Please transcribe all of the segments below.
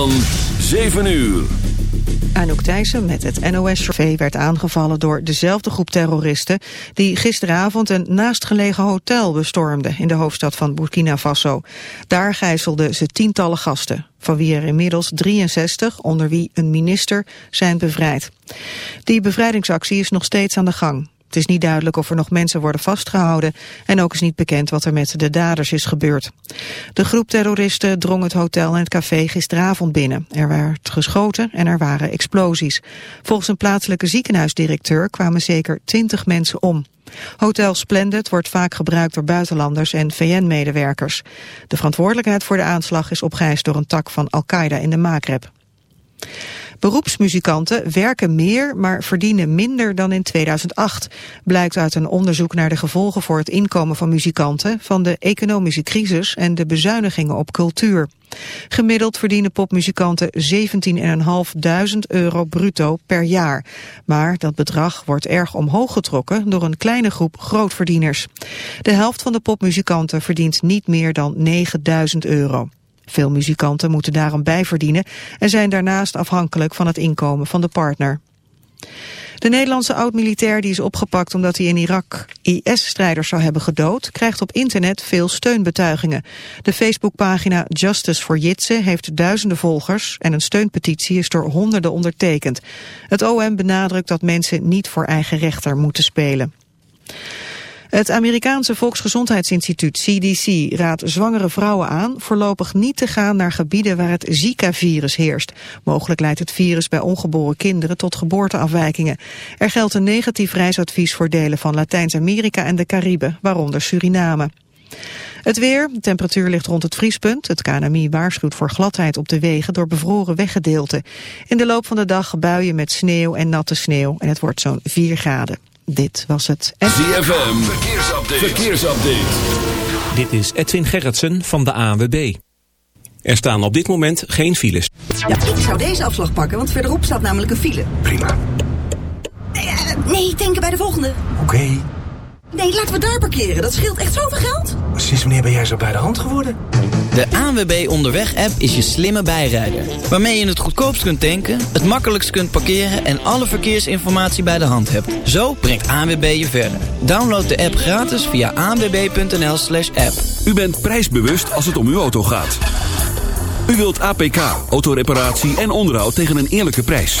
van 7 uur. Anouk Thijssen met het NOS-V werd aangevallen door dezelfde groep terroristen die gisteravond een naastgelegen hotel bestormden in de hoofdstad van Burkina Faso. Daar gijzelden ze tientallen gasten, van wie er inmiddels 63, onder wie een minister, zijn bevrijd. Die bevrijdingsactie is nog steeds aan de gang. Het is niet duidelijk of er nog mensen worden vastgehouden en ook is niet bekend wat er met de daders is gebeurd. De groep terroristen drong het hotel en het café gisteravond binnen. Er werd geschoten en er waren explosies. Volgens een plaatselijke ziekenhuisdirecteur kwamen zeker 20 mensen om. Hotel Splendid wordt vaak gebruikt door buitenlanders en VN-medewerkers. De verantwoordelijkheid voor de aanslag is opgeëist door een tak van Al-Qaeda in de Maghreb. Beroepsmuzikanten werken meer, maar verdienen minder dan in 2008. Blijkt uit een onderzoek naar de gevolgen voor het inkomen van muzikanten... van de economische crisis en de bezuinigingen op cultuur. Gemiddeld verdienen popmuzikanten 17.500 euro bruto per jaar. Maar dat bedrag wordt erg omhoog getrokken door een kleine groep grootverdieners. De helft van de popmuzikanten verdient niet meer dan 9.000 euro. Veel muzikanten moeten daarom bijverdienen en zijn daarnaast afhankelijk van het inkomen van de partner. De Nederlandse oud-militair die is opgepakt omdat hij in Irak IS-strijders zou hebben gedood, krijgt op internet veel steunbetuigingen. De Facebookpagina Justice for Jitse heeft duizenden volgers en een steunpetitie is door honderden ondertekend. Het OM benadrukt dat mensen niet voor eigen rechter moeten spelen. Het Amerikaanse Volksgezondheidsinstituut CDC raadt zwangere vrouwen aan voorlopig niet te gaan naar gebieden waar het Zika-virus heerst. Mogelijk leidt het virus bij ongeboren kinderen tot geboorteafwijkingen. Er geldt een negatief reisadvies voor delen van Latijns-Amerika en de Cariben, waaronder Suriname. Het weer, de temperatuur ligt rond het vriespunt. Het KNMI waarschuwt voor gladheid op de wegen door bevroren weggedeelten. In de loop van de dag buien met sneeuw en natte sneeuw en het wordt zo'n 4 graden. Dit was het... ZFM, verkeersupdate. verkeersupdate. Dit is Edwin Gerritsen van de ANWB. Er staan op dit moment geen files. Ja, ik zou deze afslag pakken, want verderop staat namelijk een file. Prima. Nee, uh, nee denken bij de volgende. Oké. Nee, laten we daar parkeren. Dat scheelt echt zoveel geld. Sinds wanneer ben jij zo bij de hand geworden? De ANWB Onderweg-app is je slimme bijrijder. Waarmee je het goedkoopst kunt tanken, het makkelijkst kunt parkeren... en alle verkeersinformatie bij de hand hebt. Zo brengt ANWB je verder. Download de app gratis via anwb.nl slash app. U bent prijsbewust als het om uw auto gaat. U wilt APK, autoreparatie en onderhoud tegen een eerlijke prijs.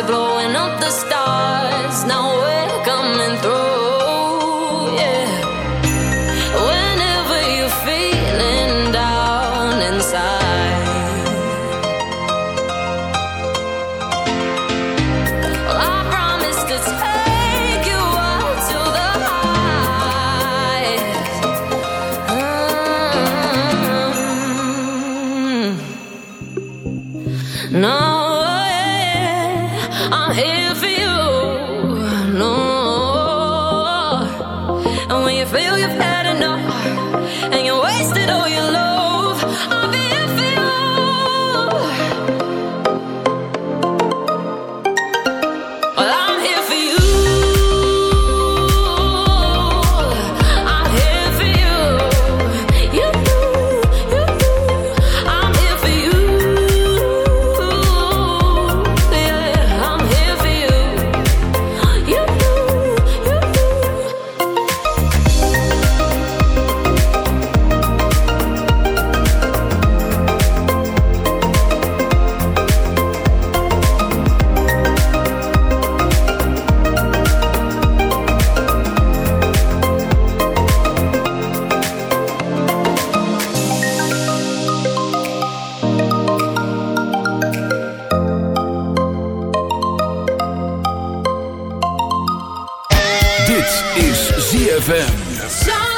we're blowing up the stars. Now we're coming through. Dit is ZFM.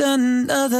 another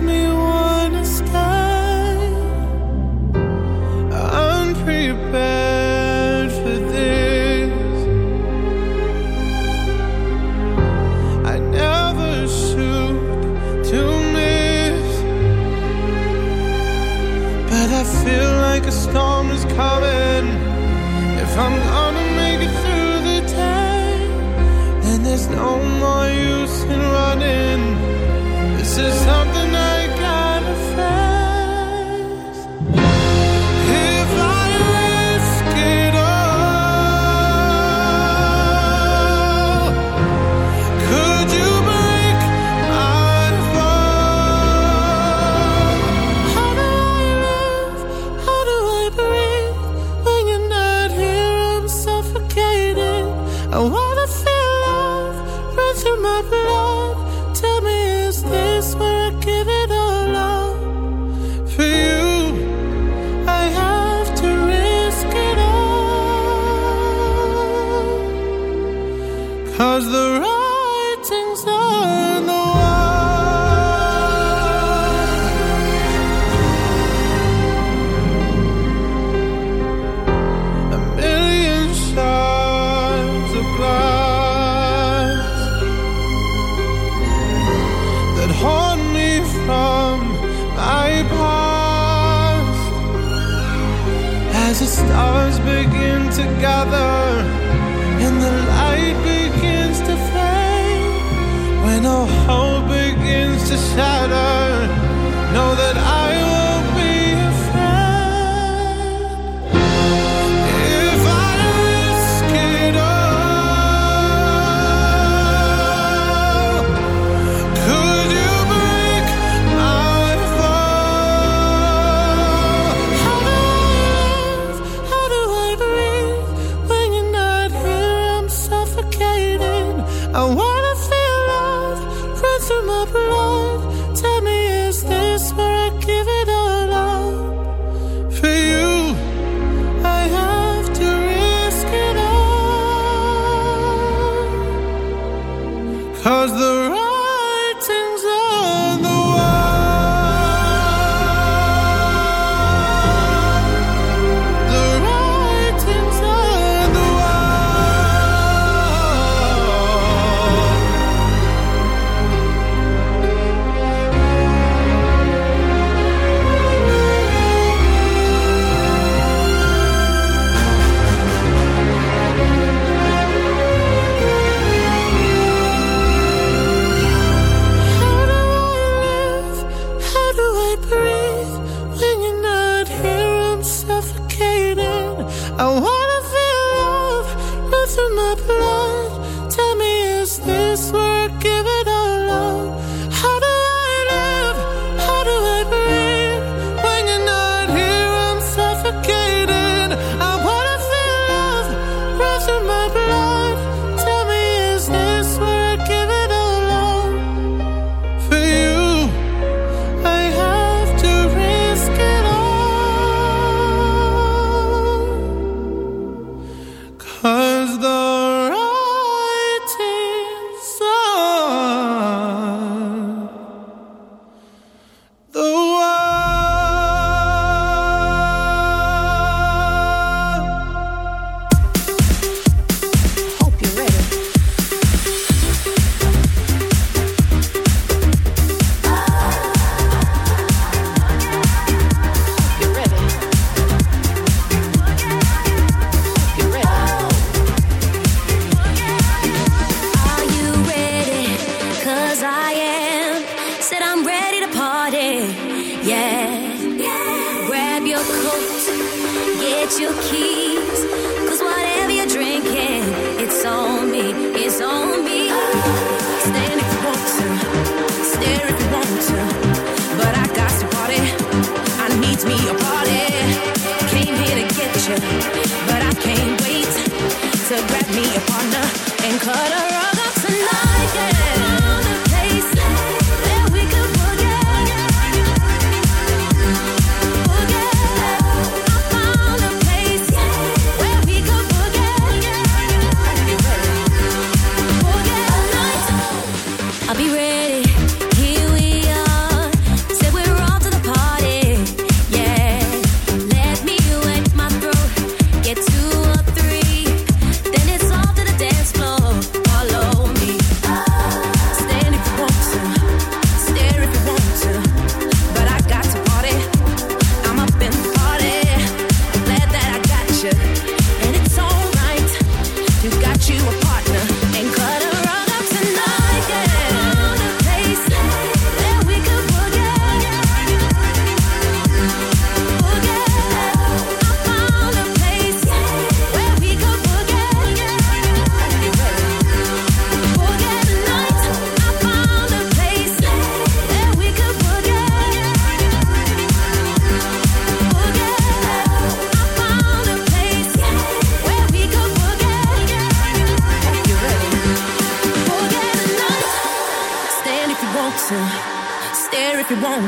Me